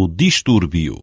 o distúrbio.